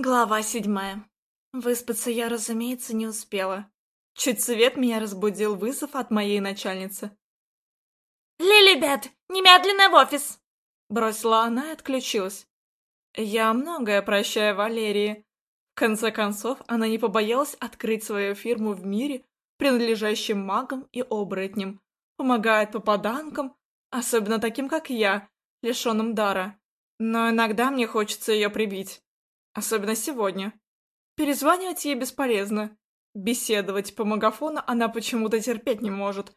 Глава седьмая. Выспаться я, разумеется, не успела. Чуть свет меня разбудил вызов от моей начальницы. «Лилибет, немедленно в офис!» Бросила она и отключилась. Я многое прощаю Валерии. В конце концов, она не побоялась открыть свою фирму в мире, принадлежащем магам и оборотням, помогает попаданкам, особенно таким, как я, лишенным дара. Но иногда мне хочется ее прибить. Особенно сегодня. Перезванивать ей бесполезно. Беседовать по магафону она почему-то терпеть не может.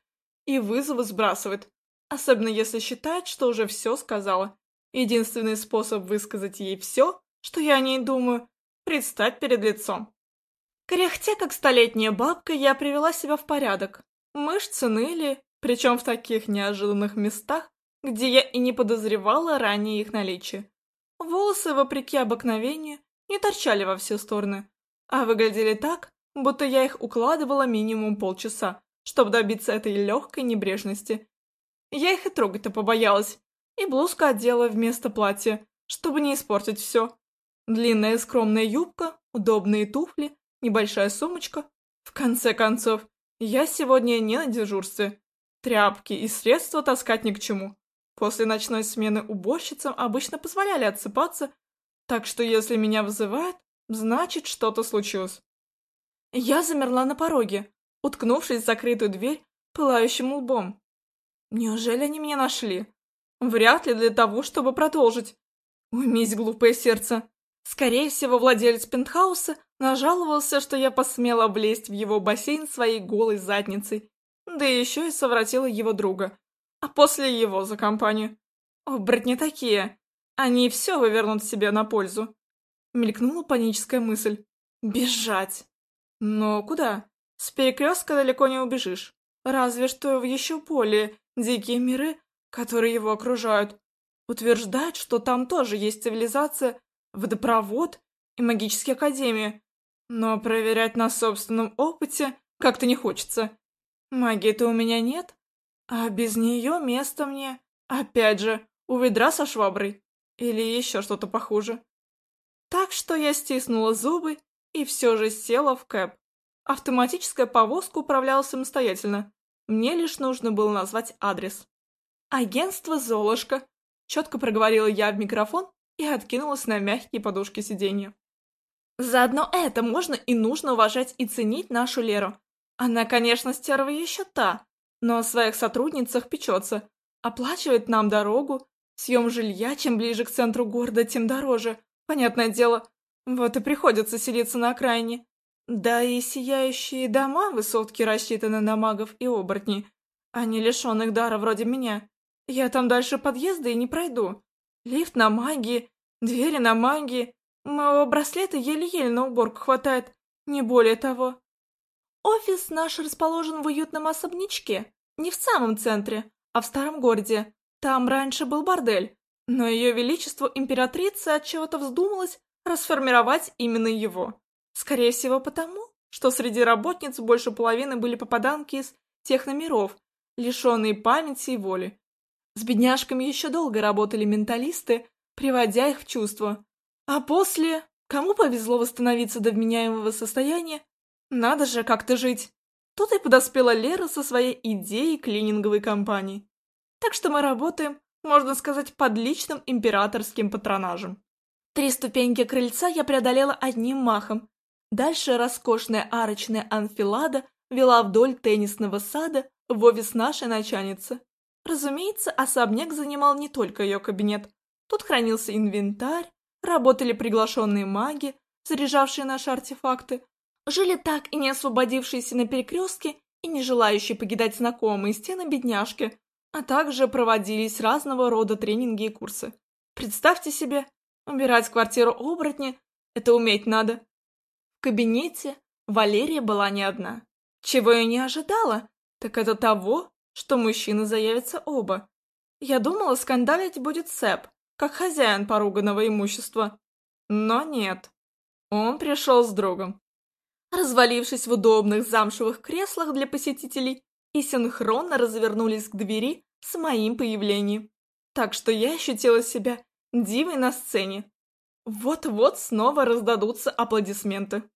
И вызовы сбрасывает. Особенно если считает, что уже все сказала. Единственный способ высказать ей все, что я о ней думаю, предстать перед лицом. Кряхтя, как столетняя бабка, я привела себя в порядок. Мышцы ныли, причем в таких неожиданных местах, где я и не подозревала ранее их наличие. Волосы, вопреки обыкновению, не торчали во все стороны, а выглядели так, будто я их укладывала минимум полчаса, чтобы добиться этой легкой небрежности. Я их и трогать-то побоялась, и блузку одела вместо платья, чтобы не испортить все. Длинная скромная юбка, удобные туфли, небольшая сумочка. В конце концов, я сегодня не на дежурстве. Тряпки и средства таскать ни к чему. После ночной смены уборщицам обычно позволяли отсыпаться так что если меня вызывают, значит что-то случилось. Я замерла на пороге, уткнувшись в закрытую дверь пылающим лбом. Неужели они меня нашли? Вряд ли для того, чтобы продолжить. Уймись, глупое сердце. Скорее всего, владелец пентхауса нажаловался, что я посмела влезть в его бассейн своей голой задницей, да еще и совратила его друга, а после его за компанию. О, не такие. Они все вывернут себе на пользу. Мелькнула паническая мысль. Бежать. Но куда? С перекрестка далеко не убежишь. Разве что в еще более дикие миры, которые его окружают. Утверждают, что там тоже есть цивилизация, водопровод и магические академии. Но проверять на собственном опыте как-то не хочется. Магии-то у меня нет, а без нее место мне, опять же, у ведра со шваброй. Или еще что-то похуже. Так что я стиснула зубы и все же села в кэп. Автоматическая повозка управляла самостоятельно. Мне лишь нужно было назвать адрес. «Агентство «Золушка», — четко проговорила я в микрофон и откинулась на мягкие подушки сиденья. Заодно это можно и нужно уважать и ценить нашу Леру. Она, конечно, стерва еще та, но о своих сотрудницах печется, оплачивает нам дорогу, Съем жилья, чем ближе к центру города, тем дороже. Понятное дело. Вот и приходится селиться на окраине. Да и сияющие дома высотки рассчитаны на магов и оборотней, а не лишенных дара вроде меня. Я там дальше подъезда и не пройду. Лифт на магии, двери на магии. Моего браслета еле-еле на уборку хватает, не более того. Офис наш расположен в уютном особнячке, не в самом центре, а в старом городе. Там раньше был бордель, но ее величеству императрица от чего-то вздумалась расформировать именно его. Скорее всего потому, что среди работниц больше половины были попаданки из техномиров, лишенные памяти и воли. С бедняжками еще долго работали менталисты, приводя их в чувство. А после, кому повезло восстановиться до вменяемого состояния, надо же как-то жить. Тут и подоспела Лера со своей идеей клининговой компании. Так что мы работаем, можно сказать, под личным императорским патронажем. Три ступеньки крыльца я преодолела одним махом. Дальше роскошная арочная анфилада вела вдоль теннисного сада в офис нашей начальницы. Разумеется, особняк занимал не только ее кабинет. Тут хранился инвентарь, работали приглашенные маги, заряжавшие наши артефакты, жили так и не освободившиеся на перекрестке и не желающие покидать знакомые стены бедняжки, а также проводились разного рода тренинги и курсы. Представьте себе, убирать квартиру оборотня – это уметь надо. В кабинете Валерия была не одна. Чего я не ожидала, так это того, что мужчины заявятся оба. Я думала, скандалить будет Сэп, как хозяин поруганного имущества. Но нет. Он пришел с другом. Развалившись в удобных замшевых креслах для посетителей, и синхронно развернулись к двери с моим появлением. Так что я ощутила себя дивой на сцене. Вот-вот снова раздадутся аплодисменты.